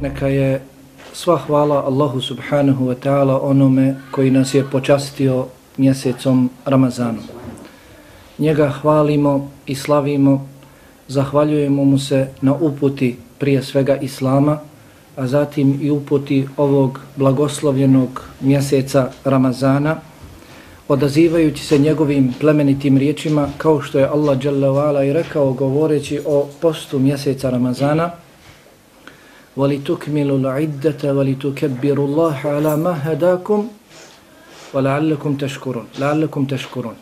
neka je sva hvala Allahu subhanahu wa ta'ala onome koji nas je počastio mjesecom Ramazanom. Njega hvalimo i slavimo, zahvaljujemo mu se na uputi prije svega Islama, a zatim i uputi ovog blagoslovljenog mjeseca Ramazana, odazivajući se njegovim plemenitim riječima, kao što je Allah Jalla i rekao govoreći o postu mjeseca Ramazana, وَلِتُكْمِلُوا الْعِدَّةَ وَلِتُكَبِّرُوا اللَّهَ عَلَى مَا هَدَاكُمْ وَلَعَلَّكُمْ تَشْكُرُونَ لَعَلَّكُمْ تَشْكُرُونَ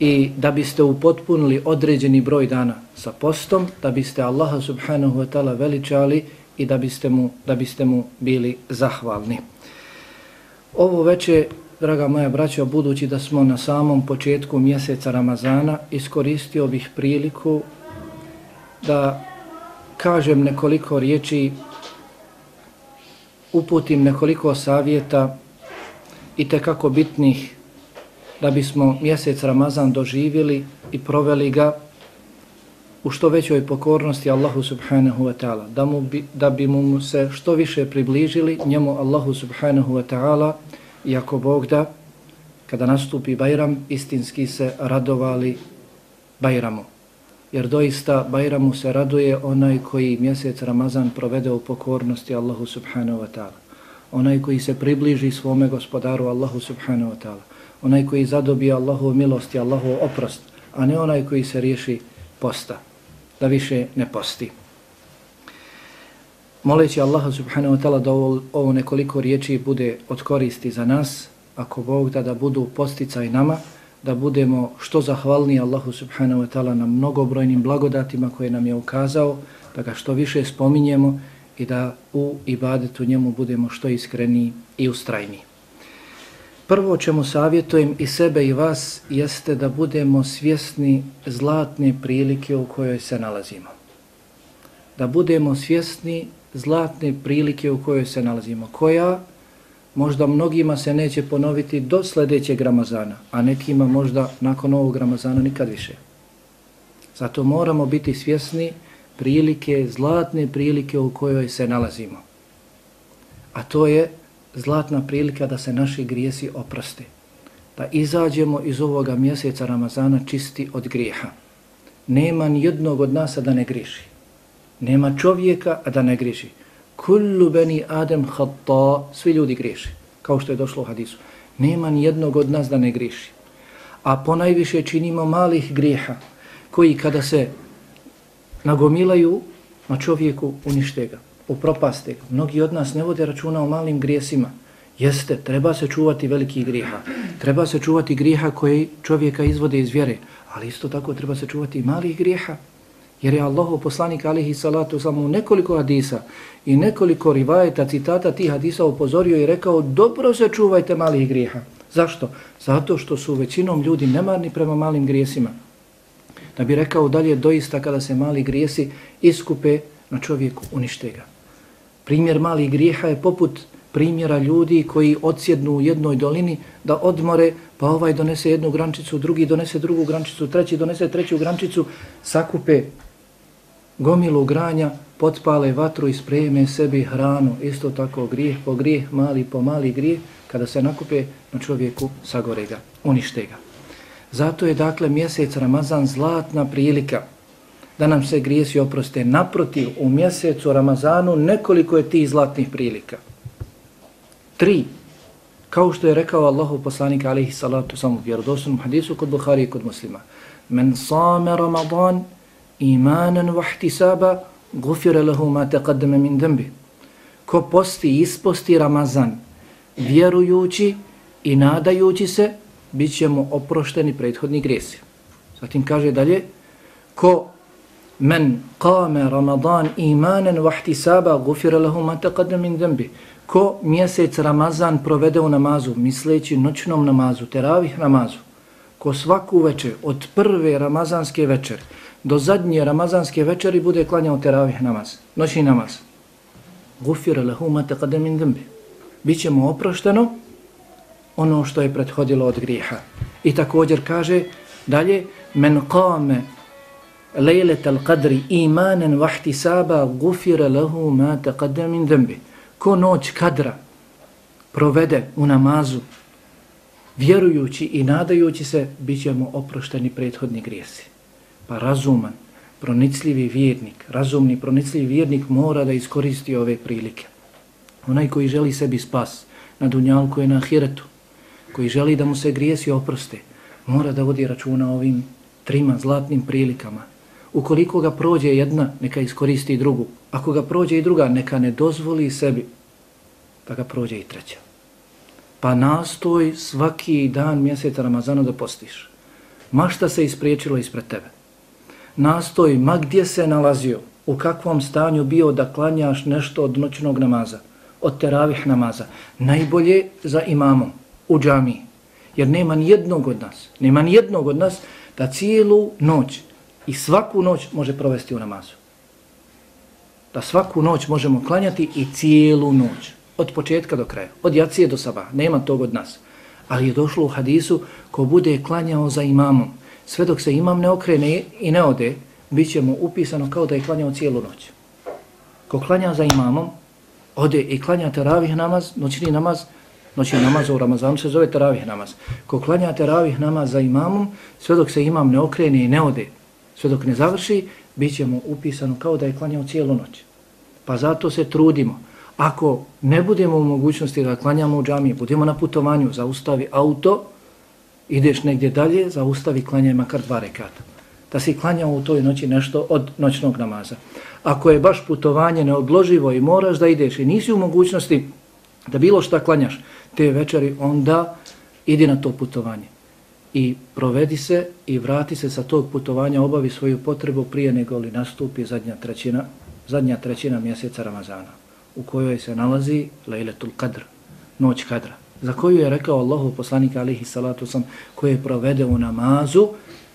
I da biste upotpunili određeni broj dana sa postom, da biste Allaha subhanahu wa ta'ala veličali i da biste, mu, da biste mu bili zahvalni. Ovo veće, draga moja braća, budući da smo na samom početku mjeseca Ramazana, iskoristio bih priliku da kažem nekoliko riječi, uputim nekoliko savjeta i te kako bitnih da bismo mjesec Ramazan doživjeli i proveli ga u što većoj pokornosti Allahu subhanahu wa ta'ala, da, bi, da bi mu se što više približili njemu Allahu subhanahu wa ta'ala i ako Bog da, kada nastupi Bajram, istinski se radovali Bajramu jer doista Bajramu se raduje onaj koji mjesec Ramazan provede u pokornosti Allahu subhanahu wa ta'ala. Onaj koji se približi svome gospodaru Allahu subhanahu wa ta'ala. Onaj koji zadobije Allahu milost i Allahu oprost, a ne onaj koji se riješi posta, da više ne posti. Moleći Allaha subhanahu wa ta'ala da ovo, ovo nekoliko riječi bude od koristi za nas, ako Bog da da budu posticaj nama, da budemo što zahvalni Allahu subhanahu wa ta'ala na mnogobrojnim blagodatima koje nam je ukazao, da ga što više spominjemo i da u ibadetu njemu budemo što iskreniji i ustrajni. Prvo čemu savjetujem i sebe i vas jeste da budemo svjesni zlatne prilike u kojoj se nalazimo. Da budemo svjesni zlatne prilike u kojoj se nalazimo. Koja možda mnogima se neće ponoviti do sljedećeg Ramazana, a nekima možda nakon ovog Ramazana nikad više. Zato moramo biti svjesni prilike, zlatne prilike u kojoj se nalazimo. A to je zlatna prilika da se naši grijesi oproste. Da izađemo iz ovoga mjeseca Ramazana čisti od grijeha. Nema ni jednog od nas da ne griši. Nema čovjeka a da ne griši kullu bani Adem hatta, svi ljudi griješi, kao što je došlo u hadisu. Nema ni jednog od nas da ne griješi. A ponajviše činimo malih grijeha, koji kada se nagomilaju na čovjeku, unište ga, upropaste ga. Mnogi od nas ne vode računa o malim grijesima. Jeste, treba se čuvati velikih grijeha. Treba se čuvati grijeha koji čovjeka izvode iz vjere. Ali isto tako treba se čuvati i malih grijeha. Jer je Allahu poslanik alihi salatu samo nekoliko hadisa i nekoliko rivajeta, citata tih hadisa upozorio i rekao dobro se čuvajte malih grijeha. Zašto? Zato što su većinom ljudi nemarni prema malim grijesima. Da bi rekao dalje doista kada se mali grijesi iskupe na čovjeku unište ga. Primjer malih grijeha je poput primjera ljudi koji odsjednu u jednoj dolini da odmore, pa ovaj donese jednu grančicu, drugi donese drugu grančicu, treći donese treću grančicu, sakupe gomilu granja, potpale vatru i spreme sebi hranu, isto tako grijeh po grijeh, mali po mali grijeh, kada se nakupe na čovjeku, sagore ga, unište ga. Zato je dakle mjesec Ramazan zlatna prilika da nam se grijesi oproste. Naprotiv, u mjesecu Ramazanu nekoliko je tih zlatnih prilika. Tri. Kao što je rekao Allahu poslanik alihi salatu samu vjerodosnom hadisu kod Buhari i kod muslima. Men same Ramadan imanan vahtisaba gufira lahu ma taqaddama min dhanbi. ko posti isposti ramazan vjerujući i nadajući se bit će mu oprošteni prethodni grijesi zatim kaže dalje ko men qame ramadan imanan vahtisaba gufira lahu ma taqaddama min dhanbi. ko mjesec ramazan provede u namazu misleći noćnom namazu teravih namazu ko svaku večer od prve ramazanske večere do zadnje ramazanske večeri bude klanjao teravih namaz, noćni namaz. Gufira lehu ma teqade min dhanbi. Biće mu oprošteno ono što je prethodilo od grijeha. I također kaže dalje, men qame lejletel qadri imanen vahti saba gufira lahu ma taqadda min dembi. Ko noć kadra provede u namazu, vjerujući i nadajući se, bit ćemo oprošteni prethodni grijesi. Pa razuman, pronicljivi vjernik, razumni, pronicljivi vjernik mora da iskoristi ove prilike. Onaj koji želi sebi spas na dunjalku i na ahiretu, koji želi da mu se grijesi oproste, mora da vodi računa ovim trima zlatnim prilikama. Ukoliko ga prođe jedna, neka iskoristi drugu. Ako ga prođe i druga, neka ne dozvoli sebi da ga prođe i treća. Pa nastoj svaki dan mjeseca Ramazana da postiš. Mašta se ispriječilo ispred tebe. Nastoj, ma gdje se nalazio, u kakvom stanju bio da klanjaš nešto od noćnog namaza, od teravih namaza. Najbolje za imamom, u džamiji. Jer nema ni jednog od nas, nema ni jednog od nas da cijelu noć i svaku noć može provesti u namazu. Da svaku noć možemo klanjati i cijelu noć. Od početka do kraja. Od jacije do saba. Nema tog od nas. Ali je došlo u hadisu ko bude klanjao za imamom. Sve dok se imam ne okrene i ne ode, bit ćemo upisano kao da je klanjao cijelu noć. Ko klanja za imamom, ode i klanja teravih namaz, noćni namaz, noćni namaz u Ramazanu se zove teravih namaz. Ko klanja teravih namaz za imamom, sve dok se imam ne okrene i ne ode, sve dok ne završi, bit ćemo upisano kao da je klanjao cijelu noć. Pa zato se trudimo. Ako ne budemo u mogućnosti da klanjamo u džamiji, budemo na putovanju, zaustavi auto, ideš negdje dalje, zaustavi klanjaj makar dva rekata. Da si klanjao u toj noći nešto od noćnog namaza. Ako je baš putovanje neodloživo i moraš da ideš i nisi u mogućnosti da bilo šta klanjaš te večeri, onda idi na to putovanje i provedi se i vrati se sa tog putovanja, obavi svoju potrebu prije nego li nastupi zadnja trećina, zadnja trećina mjeseca Ramazana, u kojoj se nalazi Lejletul Kadr, noć Kadra, za koju je rekao Allahu poslanik alihi salatu sam, koje provede u namazu,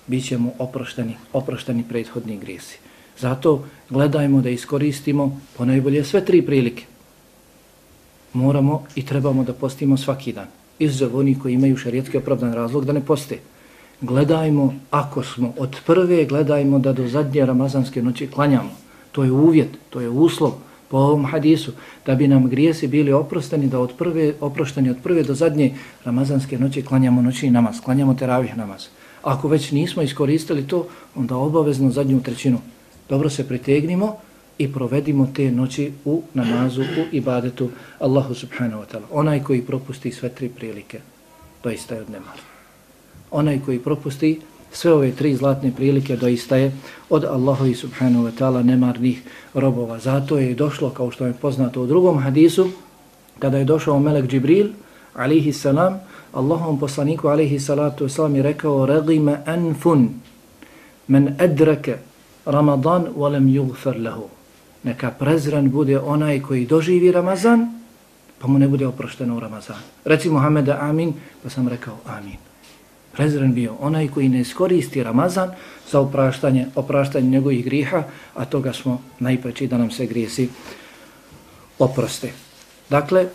bit ćemo oprošteni, oprošteni prethodni grijesi. Zato gledajmo da iskoristimo po najbolje sve tri prilike. Moramo i trebamo da postimo svaki dan izuzev oni koji imaju šarijetski opravdan razlog da ne poste. Gledajmo, ako smo od prve, gledajmo da do zadnje ramazanske noći klanjamo. To je uvjet, to je uslov po ovom hadisu, da bi nam grijesi bili oprošteni, da od prve, oprošteni od prve do zadnje ramazanske noći klanjamo noćni namaz, klanjamo teravih namaz. Ako već nismo iskoristili to, onda obavezno zadnju trećinu. Dobro se pritegnimo, i provedimo te noći u namazu, u ibadetu Allahu subhanahu wa ta'ala. Onaj koji propusti sve tri prilike, doista je od nemara. Onaj koji propusti sve ove tri zlatne prilike, doista je od Allahovi subhanahu wa ta'ala nemarnih robova. Zato je došlo, kao što je poznato u drugom hadisu, kada je došao Melek Džibril, alihi salam, Allahom poslaniku, alihi salatu wasalam, je rekao, regime anfun, men edreke Ramadan, volem yugfer lahu neka prezran bude onaj koji doživi Ramazan, pa mu ne bude oprošteno u Ramazan. Reci Muhammeda amin, pa sam rekao amin. Prezren bio onaj koji ne iskoristi Ramazan za opraštanje, opraštanje njegovih griha, a toga smo najpreći da nam se grijesi oproste. Dakle,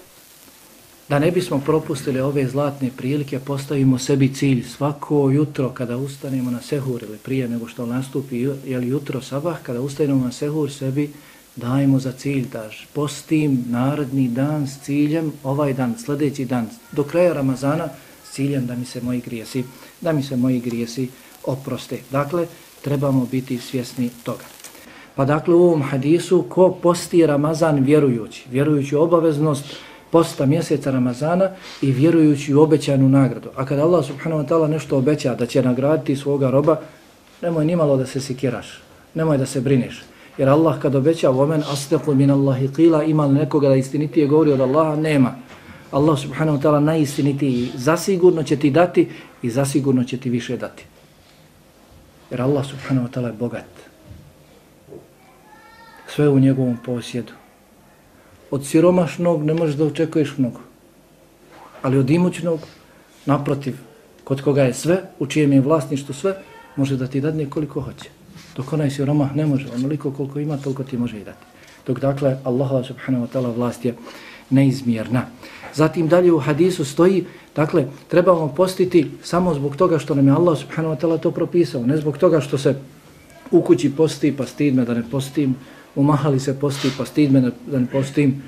da ne bismo propustili ove zlatne prilike, postavimo sebi cilj svako jutro kada ustanemo na sehur ili prije nego što nastupi je jutro sabah, kada ustanemo na sehur sebi dajmo za cilj da postim narodni dan s ciljem, ovaj dan, sljedeći dan, do kraja Ramazana, s ciljem da mi se moji grijesi, da mi se moji grijesi oproste. Dakle, trebamo biti svjesni toga. Pa dakle, u ovom hadisu, ko posti Ramazan vjerujući, vjerujući obaveznost posta mjeseca Ramazana i vjerujući u obećanu nagradu. A kada Allah subhanahu wa ta'ala nešto obeća da će nagraditi svoga roba, nemoj nimalo da se sikiraš, nemoj da se brineš. Jer Allah kad obeća vomen astaku min Allahi qila ima li nekoga da istinitije govori od Allaha? Nema. Allah subhanahu wa ta'ala najistinitiji zasigurno će ti dati i zasigurno će ti više dati. Jer Allah subhanahu wa ta'ala je bogat. Sve u njegovom posjedu. Od siromašnog ne možeš da očekuješ mnogo. Ali od imućnog, naprotiv, kod koga je sve, u čijem je vlasništvu sve, može da ti dadne koliko hoće. Dok onaj siromah ne može, onoliko koliko ima, toliko ti može i dati. Dok dakle, Allah subhanahu wa ta'ala vlast je neizmjerna. Zatim dalje u hadisu stoji, dakle, trebamo postiti samo zbog toga što nam je Allah subhanahu wa ta'ala to propisao, ne zbog toga što se u kući posti pa stid me da ne postim, u mahali se posti pa stid me da ne postim,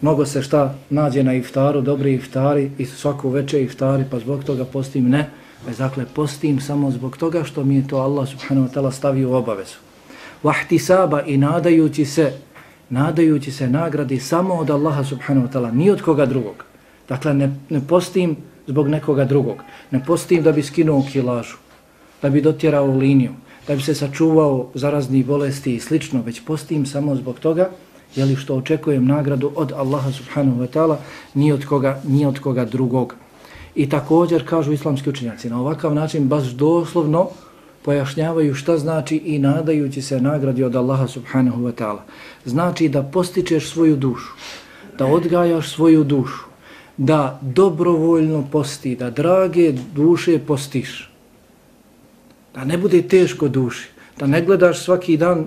mnogo se šta nađe na iftaru, dobri iftari i svaku večer iftari pa zbog toga postim, ne, već dakle postim samo zbog toga što mi je to Allah subhanahu wa ta'ala stavio u obavezu. Vahtisaba i nadajući se, nadajući se nagradi samo od Allaha subhanahu wa ta'ala, ni od koga drugog. Dakle, ne, ne postim zbog nekoga drugog. Ne postim da bi skinuo kilažu, da bi dotjerao liniju, da bi se sačuvao zaraznih bolesti i slično, već postim samo zbog toga, jeli što očekujem nagradu od Allaha subhanahu wa ta'ala, ni od koga, ni od koga drugog. I također kažu islamski učenjaci, na ovakav način baš doslovno pojašnjavaju šta znači i nadajući se nagradi od Allaha subhanahu wa ta'ala. Znači da postičeš svoju dušu, da odgajaš svoju dušu, da dobrovoljno posti, da drage duše postiš. Da ne bude teško duši, da ne gledaš svaki dan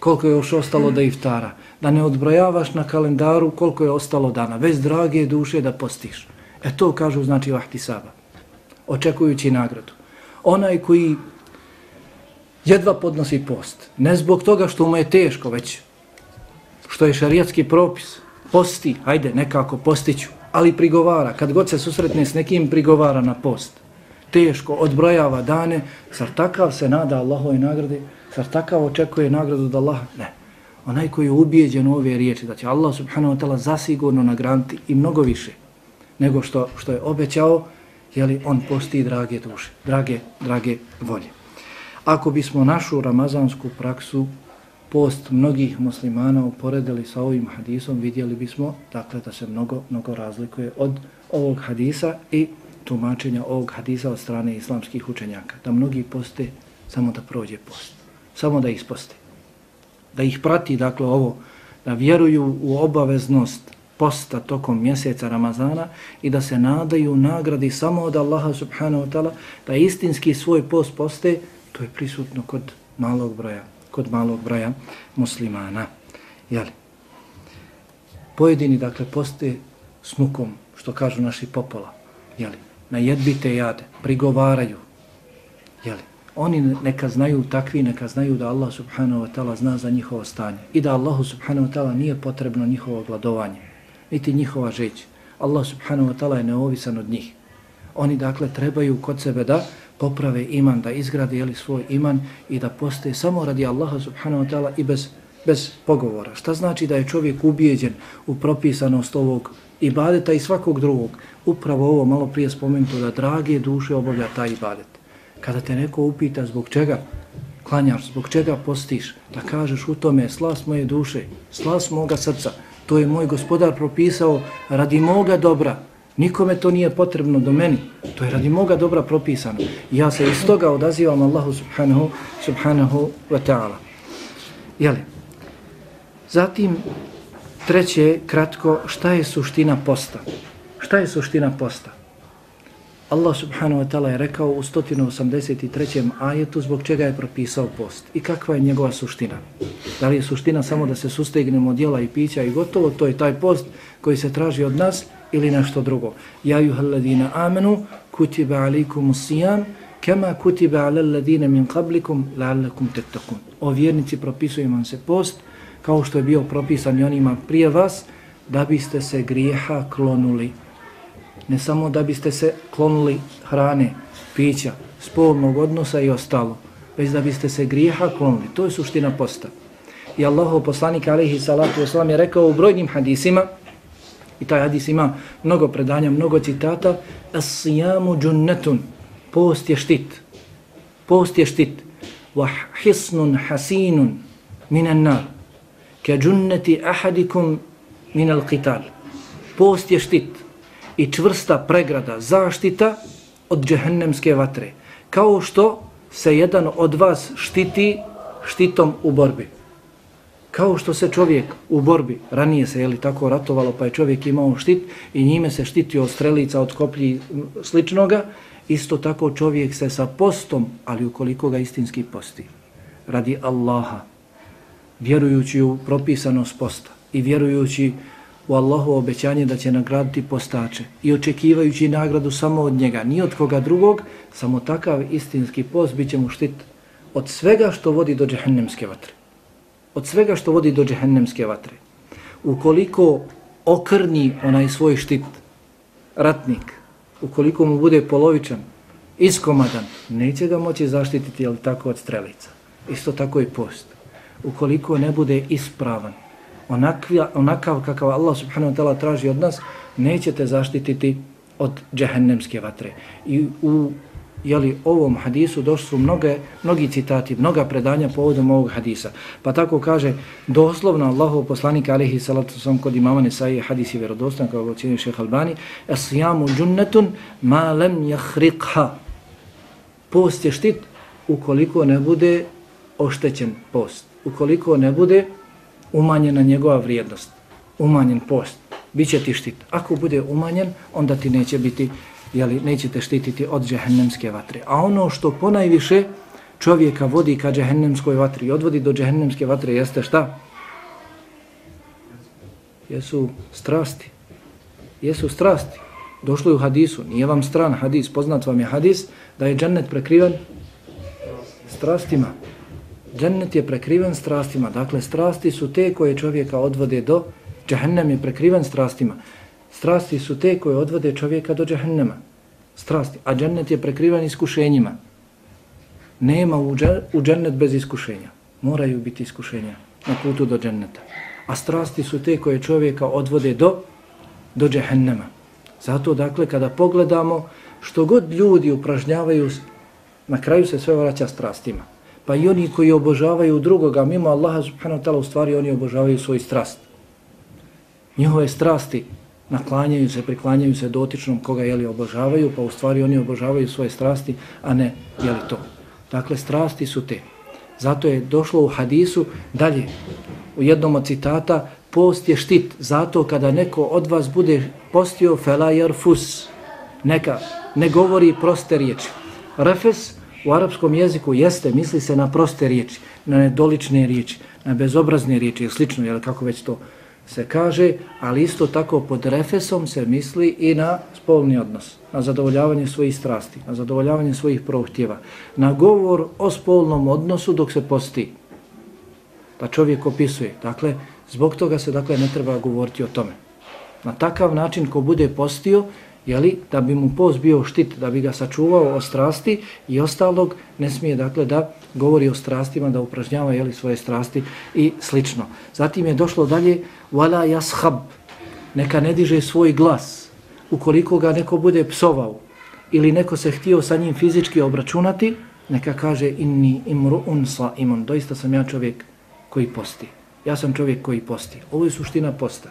koliko je još ostalo da iftara, da ne odbrojavaš na kalendaru koliko je ostalo dana, već drage duše da postiš. E to kažu znači vahti saba, očekujući nagradu. Onaj koji jedva podnosi post, ne zbog toga što mu je teško, već što je šarijatski propis, posti, hajde, nekako postiću, ali prigovara, kad god se susretne s nekim, prigovara na post. Teško, odbrojava dane, zar takav se nada Allahove nagrade, zar takav očekuje nagradu od Allaha? Ne. Onaj koji je ubijeđen u ove riječi, da će Allah subhanahu wa ta'ala zasigurno nagranti i mnogo više nego što, što je obećao, jeli on posti drage duše, drage, drage volje. Ako bismo našu ramazansku praksu post mnogih muslimana uporedili sa ovim hadisom, vidjeli bismo dakle da se mnogo, mnogo razlikuje od ovog hadisa i tumačenja ovog hadisa od strane islamskih učenjaka. Da mnogi poste samo da prođe post, samo da isposte. Da ih prati, dakle, ovo, da vjeruju u obaveznost posta tokom mjeseca Ramazana i da se nadaju nagradi samo od Allaha subhanahu wa ta'ala, da istinski svoj post poste, to je prisutno kod malog broja kod malog broja muslimana. Jeli? Pojedini, dakle, poste s mukom, što kažu naši popola, jeli? na jedbite jade, prigovaraju. Jeli? Oni neka znaju takvi, neka znaju da Allah subhanahu wa ta'ala zna za njihovo stanje i da Allahu subhanahu wa ta'ala nije potrebno njihovo gladovanje, niti njihova žeć. Allah subhanahu wa ta'ala je neovisan od njih. Oni, dakle, trebaju kod sebe da poprave iman, da izgrade jeli, svoj iman i da poste samo radi Allaha subhanahu wa ta'ala i bez, bez pogovora. Šta znači da je čovjek ubijeđen u propisanost ovog ibadeta i svakog drugog? Upravo ovo malo prije spomenuto da drage duše obavlja taj ibadet. Kada te neko upita zbog čega klanjaš, zbog čega postiš, da kažeš u tome slas moje duše, slas moga srca, to je moj gospodar propisao radi moga dobra, Nikome to nije potrebno do meni. To je radi moga dobra propisano. Ja se iz toga odazivam Allahu subhanahu, subhanahu wa ta'ala. Jeli? Zatim, treće, kratko, šta je suština posta? Šta je suština posta? Allah subhanahu wa ta'ala je rekao u 183. ajetu zbog čega je propisao post i kakva je njegova suština. Da li je suština samo da se sustegnemo jela i pića i gotovo, to je taj post koji se traži od nas ili nešto drugo. Ja juhal ladina amenu kutiba alikum sijam kema kutiba alal ladina min qablikum la'allakum tettakun. O vjernici propisuje vam se post kao što je bio propisan i onima prije vas da biste se grijeha klonuli. Ne samo da biste se klonuli hrane, pića, spolnog odnosa i ostalo, već da biste se grijeha klonuli. To je suština posta. I Allahov poslanik alaihi salatu wasalam je rekao u brojnim hadisima I taj hadis ima mnogo predanja, mnogo citata. As-sijamu džunnetun. Post je štit. Post je štit. Wa hisnun hasinun minan nar. Ke džunneti ahadikum minal qital. Post je štit i čvrsta pregrada, zaštita od džehennemske vatre. Kao što se jedan od vas štiti štitom u borbi. Kao što se čovjek u borbi, ranije se je li tako ratovalo, pa je čovjek imao štit i njime se štitio od strelica, od koplji sličnoga, isto tako čovjek se sa postom, ali ukoliko ga istinski posti, radi Allaha, vjerujući u propisanost posta i vjerujući u Allahu obećanje da će nagraditi postače i očekivajući nagradu samo od njega, ni od koga drugog, samo takav istinski post bit će mu štit od svega što vodi do džehennemske vatre. Od svega što vodi do džehennemske vatre. Ukoliko okrni onaj svoj štit, ratnik, ukoliko mu bude polovičan, iskomadan, neće ga moći zaštititi, jel tako, od strelica. Isto tako i post. Ukoliko ne bude ispravan, onakvi, onakav kakav Allah subhanahu wa ta'ala traži od nas, nećete zaštititi od džehennemske vatre. I u jeli, ovom hadisu došli su mnoge, mnogi citati, mnoga predanja povodom ovog hadisa. Pa tako kaže, doslovno Allahov poslanik alihi salatu sam kod imama Nesai hadisi vjerodostan, kao ga ocjenio šeha Albani, Esijamu džunnetun ma lem jahriqha. Post je štit ukoliko ne bude oštećen post. Ukoliko ne bude umanjena njegova vrijednost. Umanjen post. Biće ti štit. Ako bude umanjen, onda ti neće biti jeli, nećete štititi od džehennemske vatre. A ono što ponajviše čovjeka vodi ka džehennemskoj vatri i odvodi do džehennemske vatre jeste šta? Jesu strasti. Jesu strasti. Došlo je u hadisu, nije vam stran hadis, poznat vam je hadis, da je džennet prekriven strastima. Džennet je prekriven strastima. Dakle, strasti su te koje čovjeka odvode do džehennem je prekriven strastima. Strasti su te koje odvode čovjeka do džahennema. Strasti. A džennet je prekriven iskušenjima. Nema u džennet bez iskušenja. Moraju biti iskušenja na putu do dženneta. A strasti su te koje čovjeka odvode do, do džehennema. Zato, dakle, kada pogledamo što god ljudi upražnjavaju, na kraju se sve vraća strastima. Pa i oni koji obožavaju drugoga, mimo Allaha subhanahu wa ta'ala, u stvari oni obožavaju svoj strast. Njihove strasti naklanjaju se, priklanjaju se dotičnom koga jeli obožavaju, pa u stvari oni obožavaju svoje strasti, a ne jeli to. Dakle, strasti su te. Zato je došlo u hadisu dalje, u jednom od citata, post je štit, zato kada neko od vas bude postio felajar fus, neka ne govori proste riječi. Refes u arapskom jeziku jeste, misli se na proste riječi, na nedolične riječi, na bezobrazne riječi, slično, jel kako već to se kaže, ali isto tako pod refesom se misli i na spolni odnos, na zadovoljavanje svojih strasti, na zadovoljavanje svojih prohtjeva, na govor o spolnom odnosu dok se posti, da čovjek opisuje. Dakle, zbog toga se dakle ne treba govoriti o tome. Na takav način ko bude postio, jeli, da bi mu post bio štit, da bi ga sačuvao o strasti i ostalog, ne smije dakle da govori o strastima, da upražnjava jeli, svoje strasti i slično. Zatim je došlo dalje, wala yashab, neka ne diže svoj glas, ukoliko ga neko bude psovao ili neko se htio sa njim fizički obračunati, neka kaže inni imru unsa imun, doista sam ja čovjek koji posti. Ja sam čovjek koji posti. Ovo je suština posta.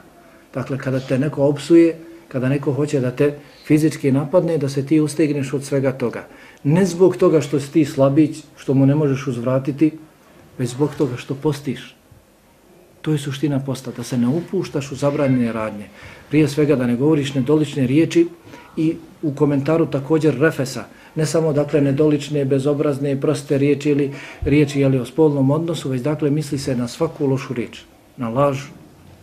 Dakle, kada te neko opsuje, kada neko hoće da te fizički napadne, da se ti ustegneš od svega toga. Ne zbog toga što si ti slabić, što mu ne možeš uzvratiti, već zbog toga što postiš. To je suština posta, da se ne upuštaš u zabranjene radnje. Prije svega da ne govoriš nedolične riječi i u komentaru također refesa. Ne samo dakle nedolične, bezobrazne, proste riječi ili riječi jeli, o spolnom odnosu, već dakle misli se na svaku lošu riječ. Na laž,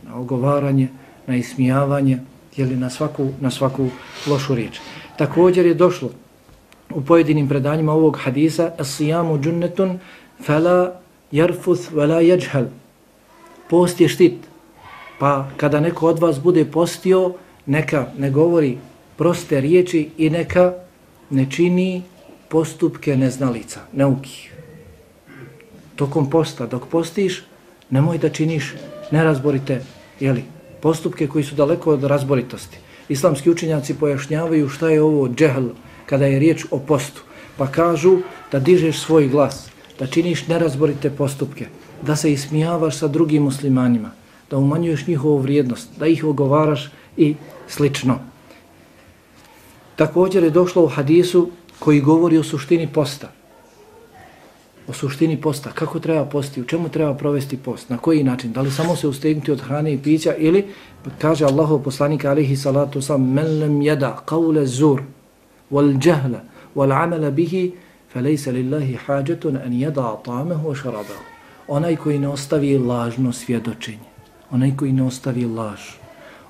na ogovaranje, na ismijavanje, jeli na svaku, na svaku lošu riječ. Također je došlo u pojedinim predanjima ovog hadisa As-sijamu džunnetun fela jarfuth vela jeđhel. Post je štit. Pa kada neko od vas bude postio, neka ne govori proste riječi i neka ne čini postupke neznalica, neukih. Tokom posta, dok postiš, nemoj da činiš nerazborite, jeli, postupke koji su daleko od razboritosti. Islamski učenjaci pojašnjavaju šta je ovo džehl kada je riječ o postu. Pa kažu da dižeš svoj glas, da činiš nerazborite postupke, da se ismijavaš sa drugim muslimanima, da umanjuješ njihovu vrijednost, da ih ogovaraš i slično. Također je došlo u hadisu koji govori o suštini posta o suštini posta, kako treba posti, u čemu treba provesti post, na koji način, da li samo se ustegnuti od hrane i pića ili, kaže Allahov poslanik alihi salatu sam, men lem jeda qavle zur, wal džahla, wal amala bihi, felejse lillahi hađetun an jeda ta'amehu o šarabahu. Onaj koji ne ostavi lažno svjedočenje, onaj koji ne ostavi laž,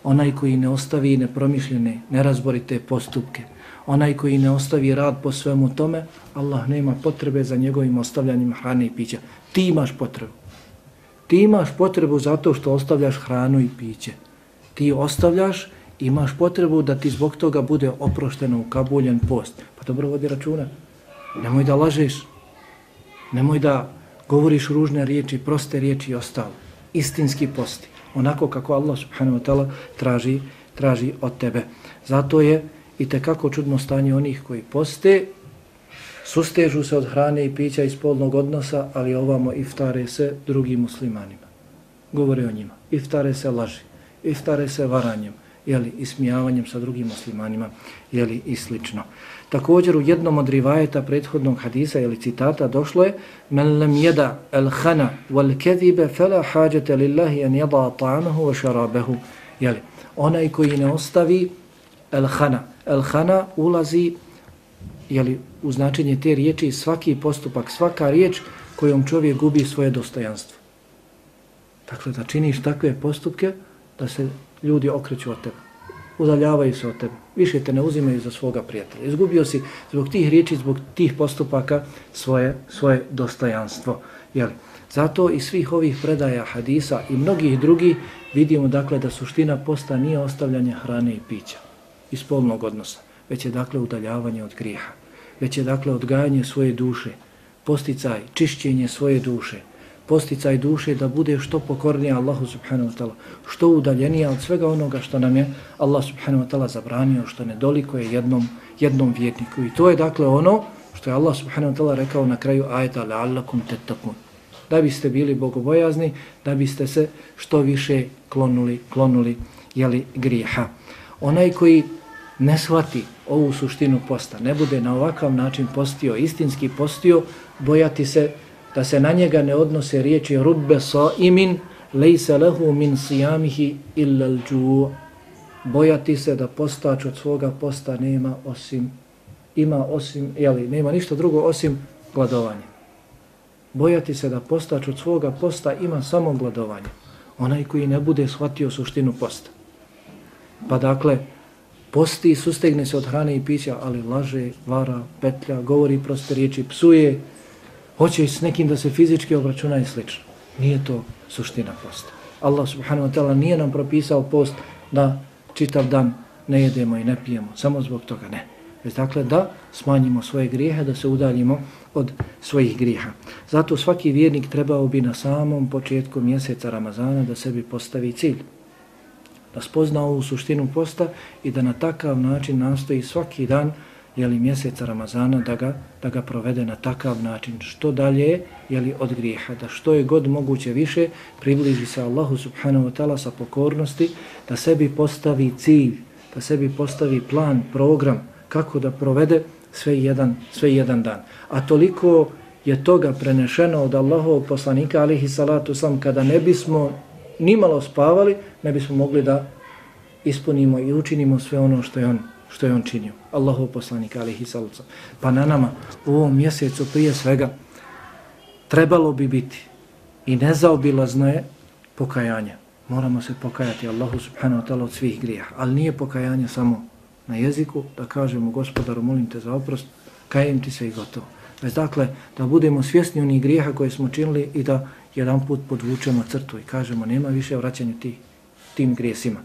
onaj koji ne ostavi nepromišljene, nerazborite postupke, Onaj koji ne ostavi rad po svemu tome, Allah nema potrebe za njegovim ostavljanjem hrane i pića. Ti imaš potrebu. Ti imaš potrebu zato što ostavljaš hranu i piće. Ti ostavljaš, imaš potrebu da ti zbog toga bude oprošteno ukabuljen post. Pa dobro vodi računa. Nemoj da lažeš. Nemoj da govoriš ružne riječi, proste riječi i ostalo. Istinski posti. Onako kako Allah subhanahu wa ta'ala traži, traži od tebe. Zato je i tekako čudno stanje onih koji poste, sustežu se od hrane i pića iz polnog odnosa, ali ovamo iftare se drugim muslimanima. Govore o njima. Iftare se laži. Iftare se varanjem jeli, ismijavanjem sa drugim muslimanima, jeli, i slično. Također u jednom od rivajeta prethodnog hadisa ili citata došlo je Men lem jeda el hana wal kezibe fela hađete lillahi en jeda ta'amahu wa šarabehu. Jeli, onaj koji ne ostavi el hana. El hana ulazi jeli, u značenje te riječi svaki postupak, svaka riječ kojom čovjek gubi svoje dostojanstvo. Dakle, da činiš takve postupke, da se ljudi okreću od tebe. Udaljavaju se od tebe. Više te ne uzimaju za svoga prijatelja. Izgubio si zbog tih riječi, zbog tih postupaka svoje, svoje dostojanstvo. Jeli? Zato i svih ovih predaja hadisa i mnogih drugih vidimo dakle da suština posta nije ostavljanje hrane i pića i spolnog odnosa, već je dakle udaljavanje od grijeha, već je dakle odgajanje svoje duše, posticaj, čišćenje svoje duše, posticaj duše da bude što pokornija Allahu subhanahu wa ta'ala, što udaljenija od svega onoga što nam je Allah subhanahu wa ta'ala zabranio, što nedoliko je jednom, jednom vjetniku. I to je dakle ono što je Allah subhanahu wa ta'ala rekao na kraju ajeta la'allakum tettakun. Da biste bili bogobojazni, da biste se što više klonuli, klonuli jeli, grijeha. Onaj koji ne shvati ovu suštinu posta, ne bude na ovakav način postio, istinski postio, bojati se da se na njega ne odnose riječi rubbe sa imin lejse lehu min sijamihi illa l'đu bojati se da postač od svoga posta nema osim ima osim, jeli, nema ništa drugo osim gladovanja. Bojati se da postač od svoga posta ima samo gladovanje. Onaj koji ne bude shvatio suštinu posta. Pa dakle, posti, sustegne se od hrane i pića, ali laže, vara, petlja, govori proste riječi, psuje, hoće s nekim da se fizički obračuna i slično. Nije to suština posta. Allah subhanahu wa ta'ala nije nam propisao post da čitav dan ne jedemo i ne pijemo. Samo zbog toga ne. Već dakle da smanjimo svoje grijehe, da se udaljimo od svojih grijeha. Zato svaki vjernik trebao bi na samom početku mjeseca Ramazana da sebi postavi cilj. Da spozna ovu suštinu posta i da na takav način nastoji svaki dan jeli, mjeseca Ramazana da ga, da ga provede na takav način. Što dalje jeli, od grijeha, da što je god moguće više približi se Allahu subhanahu wa ta'ala sa pokornosti, da sebi postavi cilj, da sebi postavi plan, program, kako da provede sve jedan, sve jedan dan. A toliko je toga prenešeno od Allahovog poslanika, alihi salatu sam, kada ne bismo nimalo spavali, ne bismo mogli da ispunimo i učinimo sve ono što je on što je on činio. Allahu poslanik alihi saluca. Pa na nama u ovom mjesecu prije svega trebalo bi biti i nezaobilazno je pokajanje. Moramo se pokajati Allahu subhanahu wa ta'ala od svih grija. Ali nije pokajanje samo na jeziku da kažemo gospodaru molim te za oprost, kajem ti se i gotovo. Već dakle da budemo svjesni onih grijeha koje smo činili i da jedan put podvučemo crtu i kažemo nema više vraćanja ti, tim grijesima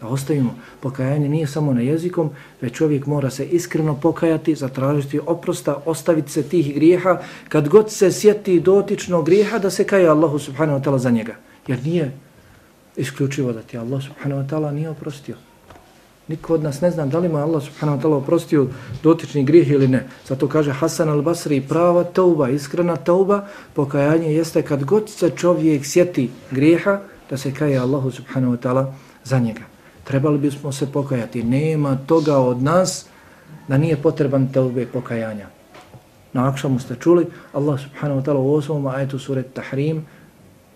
da ostavimo pokajanje nije samo na jezikom, već čovjek mora se iskreno pokajati, zatražiti oprosta, ostaviti se tih grijeha, kad god se sjeti dotično grijeha, da se kaje Allahu subhanahu wa ta'ala za njega. Jer nije isključivo da ti Allah subhanahu wa ta'ala nije oprostio. Niko od nas ne zna da li mu Allah subhanahu wa ta'ala oprostio dotični grijeh ili ne. Zato kaže Hasan al-Basri, prava tauba, iskrena tauba, pokajanje jeste kad god se čovjek sjeti grijeha, da se kaje Allahu subhanahu wa ta'ala za njega trebali bismo se pokajati. Nema toga od nas da nije potreban taube pokajanja. Na akšamu ste čuli, Allah subhanahu wa ta'ala u osmom ajetu suret Tahrim,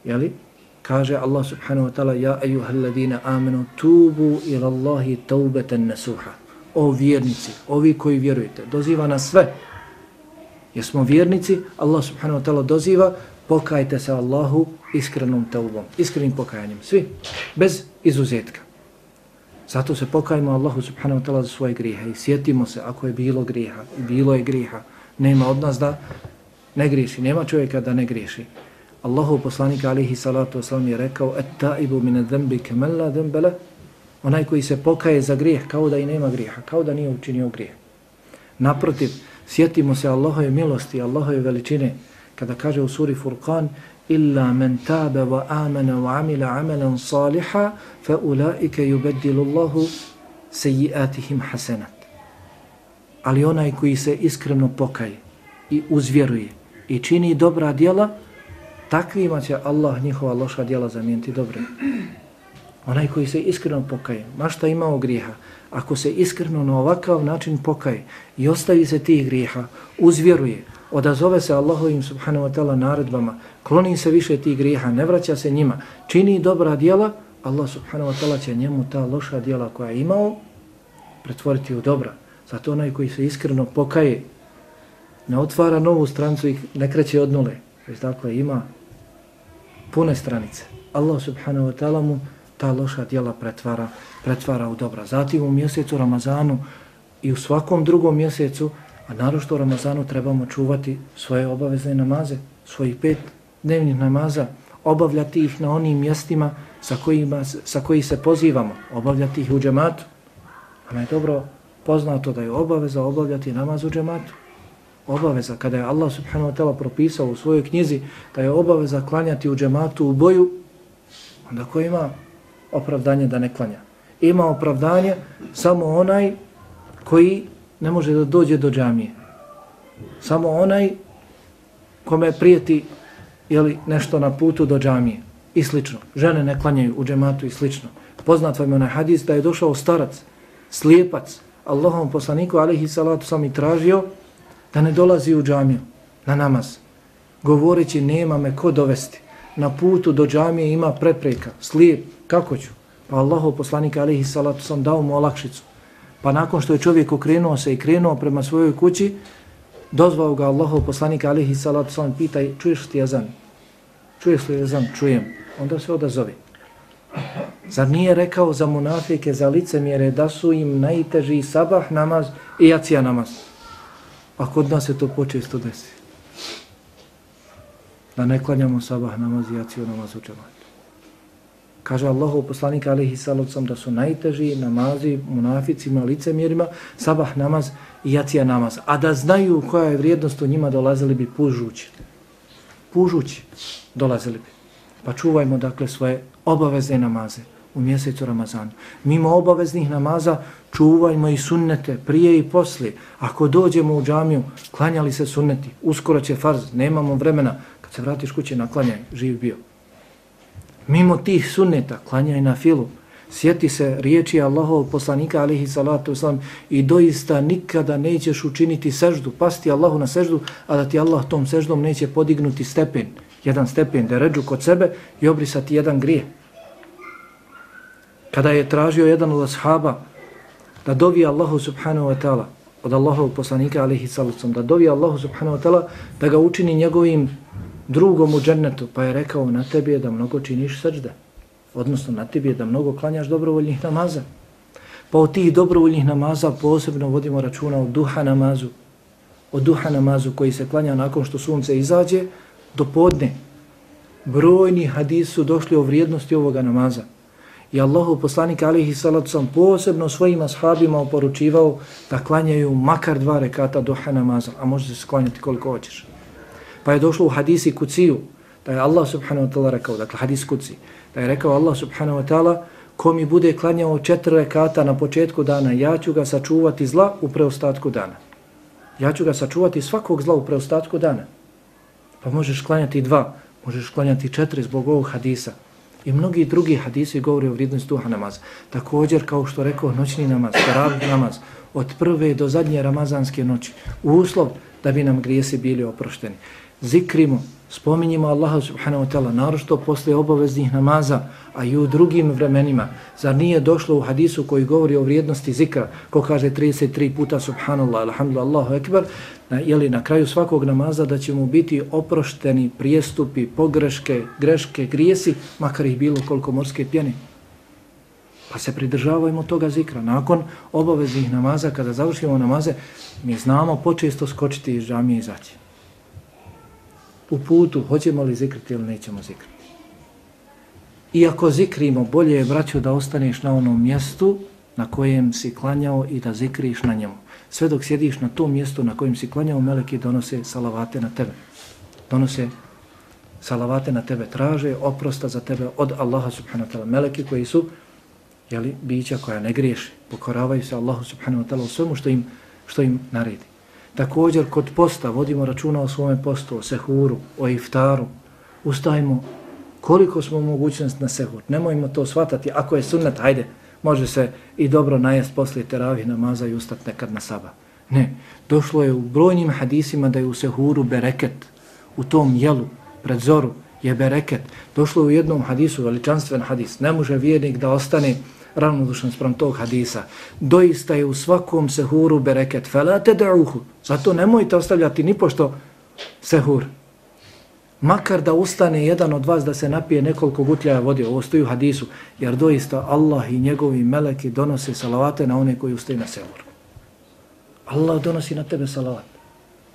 jeli, kaže Allah subhanahu wa ta'ala, ja ejuhalladina amenu, tubu ila Allahi taubeten nasuha. O vjernici, ovi koji vjerujete, doziva nas sve. Jesmo vjernici, Allah subhanahu wa ta'ala doziva, pokajte se Allahu iskrenom taubom, iskrenim pokajanjem. Svi, bez izuzetka. Zato se pokajmo Allahu subhanahu wa ta'ala za svoje grijehe i sjetimo se ako je bilo grijeha i bilo je grijeha. Nema od nas da ne griješi, nema čovjeka da ne griješi. Allahov poslanik alihi salatu wasalam je rekao et taibu mine dhembi kemella dhembele onaj koji se pokaje za grijeh kao da i nema grijeha, kao da nije učinio grijeh. Naprotiv, sjetimo se Allahove milosti, Allahove veličine kada kaže u suri Furqan illa men tabe wa amana wa amila amalan saliha fa ulaike yubeddilu Allahu sejiatihim hasenat. Ali onaj koji se iskreno pokaje i uzvjeruje i čini dobra djela, takvima će Allah njihova loša djela zamijeniti dobre. Onaj koji se iskreno pokaje, mašta imao grijeha, ako se iskreno na ovakav način pokaje i ostavi se tih grijeha, uzvjeruje, odazove se Allahovim subhanahu wa ta'ala naredbama, kloni se više tih grijeha, ne vraća se njima, čini dobra djela, Allah subhanahu wa ta'ala će njemu ta loša djela koja je imao pretvoriti u dobra. Zato onaj koji se iskreno pokaje, ne otvara novu strancu i ne kreće od nule, već dakle ima pune stranice. Allah subhanahu wa ta'ala mu ta loša djela pretvara, pretvara u dobra. Zatim u mjesecu Ramazanu i u svakom drugom mjesecu, a narošto u Ramazanu trebamo čuvati svoje obavezne namaze, svojih pet dnevnih namaza, obavljati ih na onim mjestima sa, kojima, sa koji se pozivamo, obavljati ih u džematu. A je dobro poznato da je obaveza obavljati namaz u džematu. Obaveza, kada je Allah subhanahu wa ta'ala propisao u svojoj knjizi da je obaveza klanjati u džematu u boju, onda ko ima opravdanje da ne klanja. Ima opravdanje samo onaj koji ne može da dođe do džamije. Samo onaj kome prijeti jeli, nešto na putu do džamije i slično. Žene ne klanjaju u džematu i slično. Poznat vam je onaj hadis da je došao starac, slijepac, Allahom poslaniku alihi salatu sam i tražio da ne dolazi u džamiju na namaz. Govoreći nema me ko dovesti. Na putu do džamije ima prepreka, slijep, kako ću? Pa Allahu poslanika alihi salatu sam dao mu olakšicu. Pa nakon što je čovjek okrenuo se i krenuo prema svojoj kući, dozvao ga Allahu poslanika alihi salatu sam pitaj, čuješ ti jazan? Čuješ li jazan? Čujem. Onda se odazovi. Zar nije rekao za munafike, za licemjere, da su im najteži sabah namaz i jacija namaz? A kod nas se to počesto desi. Da ne klanjamo sabah namaz i jaciju namaz u džematu. Kaže Allahu poslanik alihi salacom da su najteži namazi munaficima, licemjerima, sabah namaz i jacija namaz. A da znaju koja je vrijednost u njima dolazili bi pužući. Pužući dolazili bi. Pa čuvajmo dakle svoje obavezne namaze u mjesecu Ramazanu. Mimo obaveznih namaza čuvajmo i sunnete prije i poslije. Ako dođemo u džamiju, klanjali se sunneti, uskoro će farz, nemamo vremena, kad se vratiš kuće naklanjaj, živ bio. Mimo tih sunneta, klanjaj na filu, sjeti se riječi Allahov poslanika alihi salatu wasalam i doista nikada nećeš učiniti seždu, pasti Allahu na seždu, a da ti Allah tom seždom neće podignuti stepen, jedan stepen, da ređu kod sebe i obrisati jedan grije. Kada je tražio jedan od ashaba da dovi Allahu subhanahu wa ta'ala, od Allahov poslanika alihi salacom, da dovi Allahu subhanahu wa ta'ala da ga učini njegovim drugom u džennetu, pa je rekao na tebi je da mnogo činiš srđde. Odnosno na tebi je da mnogo klanjaš dobrovoljnih namaza. Pa od tih dobrovoljnih namaza posebno vodimo računa o duha namazu. O duha namazu koji se klanja nakon što sunce izađe do podne. Brojni hadis su došli o vrijednosti ovoga namaza. I Allahu poslanik alihi salatu sam posebno svojim ashabima oporučivao da klanjaju makar dva rekata duha namaza, a može se klanjati koliko hoćeš. Pa je došlo u hadisi kuciju, da je Allah subhanahu wa ta'ala rekao, dakle hadis kuci, da je rekao Allah subhanahu wa ta'ala, ko mi bude klanjao četiri rekata na početku dana, ja ću ga sačuvati zla u preostatku dana. Ja ću ga sačuvati svakog zla u preostatku dana. Pa možeš klanjati dva, možeš klanjati četiri zbog ovog hadisa. I mnogi drugi hadisi govori o vrijednosti duha namaza. Također, kao što rekao, noćni namaz, taravni namaz, od prve do zadnje ramazanske noći, uslov da bi nam grijesi bili oprošteni zikrimo, spominjimo Allaha subhanahu wa ta'ala, narošto posle obaveznih namaza, a i u drugim vremenima. Zar nije došlo u hadisu koji govori o vrijednosti zikra, ko kaže 33 puta subhanallah, alhamdulillah, Allahu ekber, na, jeli na kraju svakog namaza da će mu biti oprošteni prijestupi, pogreške, greške, grijesi, makar ih bilo koliko morske pjene. Pa se pridržavajmo toga zikra. Nakon obaveznih namaza, kada završimo namaze, mi znamo počesto skočiti iz džamije i izaći. U putu, hoćemo li zikriti ili nećemo zikriti. Iako zikrimo, bolje je, braću, da ostaneš na onom mjestu na kojem si klanjao i da zikriš na njemu. Sve dok sjediš na tom mjestu na kojem si klanjao, meleki donose salavate na tebe. Donose salavate na tebe, traže oprosta za tebe od Allaha subhanahu wa ta'ala. Meleki koji su jeli, bića koja ne griješi, pokoravaju se Allahu subhanahu wa ta'ala u svemu što im, što im naredi. Također kod posta vodimo računa o svome postu, o sehuru, o iftaru. Ustajmo koliko smo mogućnost na sehur. Nemojmo to shvatati. Ako je sunnet, hajde, može se i dobro najest poslije teravih namaza i ustati nekad na saba. Ne, došlo je u brojnim hadisima da je u sehuru bereket, u tom jelu, pred zoru, je bereket. Došlo je u jednom hadisu, veličanstven hadis, ne može vjernik da ostane ravnodušan sprem tog hadisa. Doista je u svakom sehuru bereket. Felate da'uhu. Zato nemojte ostavljati ni pošto sehur. Makar da ustane jedan od vas da se napije nekoliko gutljaja vode. Ovo stoji u hadisu. Jer doista Allah i njegovi meleki donose salavate na one koji ustaju na sehur. Allah donosi na tebe salavat.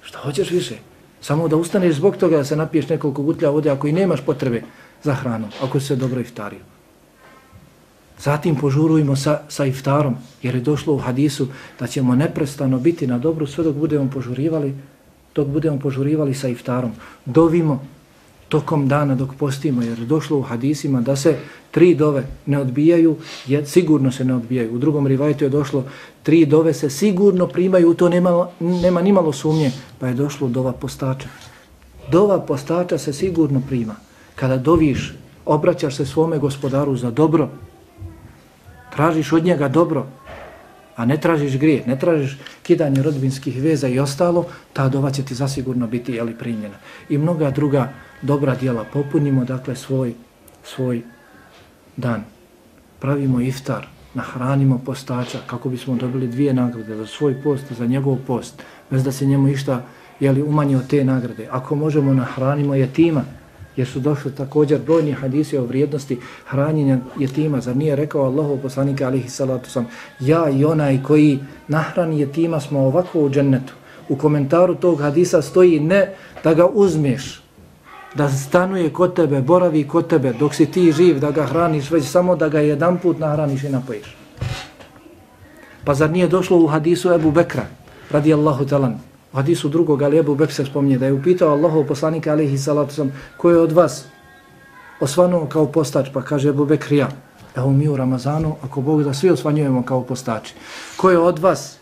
Šta hoćeš više? Samo da ustaneš zbog toga da se napiješ nekoliko gutlja vode ako i nemaš potrebe za hranu. Ako se dobro iftario. Zatim požurujemo sa, sa iftarom, jer je došlo u hadisu da ćemo neprestano biti na dobru sve dok budemo požurivali, dok budemo požurivali sa iftarom. Dovimo tokom dana dok postimo, jer je došlo u hadisima da se tri dove ne odbijaju, jer sigurno se ne odbijaju. U drugom rivajtu je došlo tri dove se sigurno primaju, to nema, nema nimalo sumnje, pa je došlo dova postača. Dova postača se sigurno prima. Kada doviš, obraćaš se svome gospodaru za dobro, tražiš od njega dobro, a ne tražiš grije, ne tražiš kidanje rodbinskih veza i ostalo, ta dova će ti zasigurno biti jeli, primljena. I mnoga druga dobra dijela popunimo, dakle, svoj, svoj dan. Pravimo iftar, nahranimo postača kako bismo dobili dvije nagrade za svoj post i za njegov post, bez da se njemu išta jeli, umanji od te nagrade. Ako možemo, nahranimo je tima, jer su došli također brojni hadisi o vrijednosti hranjenja jetima. Zar nije rekao Allahu poslanika alihi salatu sam, ja i onaj koji nahrani jetima smo ovako u džennetu. U komentaru tog hadisa stoji ne da ga uzmeš, da stanuje kod tebe, boravi kod tebe dok si ti živ, da ga hraniš, već samo da ga jedan put nahraniš i napojiš. Pa zar nije došlo u hadisu Ebu Bekra, radijallahu talan, U hadisu drugog, ali Ebu Bek se spominje da je upitao Allahov poslanika alihi salatu sam, ko je od vas osvanuo kao postač, pa kaže Ebu Bek ja. Evo mi u Ramazanu, ako Bog da svi osvanjujemo kao postači. Ko je od vas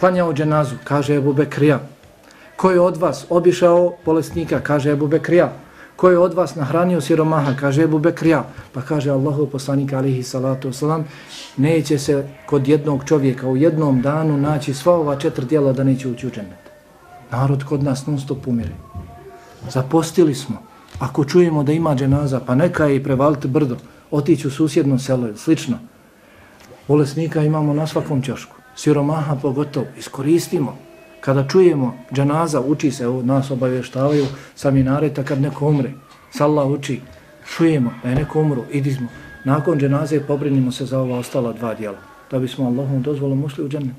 klanjao dženazu, kaže Ebu Bek ja. Ko je od vas obišao bolesnika, kaže Ebu Bek ja ko je od vas nahranio siromaha, kaže Ebu Bekrija, pa kaže Allahu poslanik alihi salatu wasalam, neće se kod jednog čovjeka u jednom danu naći sva ova četiri dijela da neće ući u džennet. Narod kod nas non stop umire. Zapostili smo. Ako čujemo da ima dženaza, pa neka je i prevaliti brdo, otići u susjedno selo slično. Bolesnika imamo na svakom čošku. Siromaha pogotovo. Iskoristimo kada čujemo džanaza, uči se, od nas obavještavaju saminareta kad neko umre, salla uči, čujemo da je neko umro, idizmo. Nakon džanaze pobrinimo se za ova ostala dva dijela, da bismo Allahom dozvolom ušli u džennet.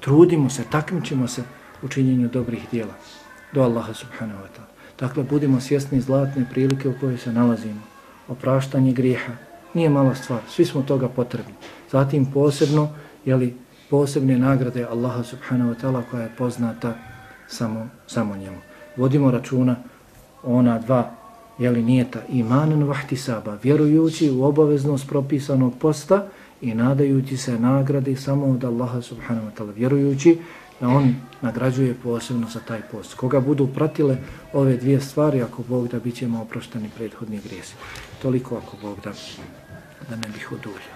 Trudimo se, takmičimo se u činjenju dobrih dijela do Allaha subhanahu wa ta'ala. Dakle, budimo svjesni zlatne prilike u kojoj se nalazimo. Opraštanje grijeha nije mala stvar, svi smo toga potrebni. Zatim posebno, jeli, posebne nagrade Allaha subhanahu wa ta'ala koja je poznata samo, samo njemu. Vodimo računa ona dva jeli nijeta imanen vahti saba, vjerujući u obaveznost propisanog posta i nadajući se nagrade samo od Allaha subhanahu wa ta'ala, vjerujući da on nagrađuje posebno za taj post. Koga budu pratile ove dvije stvari, ako Bog da bit ćemo oprošteni prethodni grijesi. Toliko ako Bog da, da ne bih oduljio.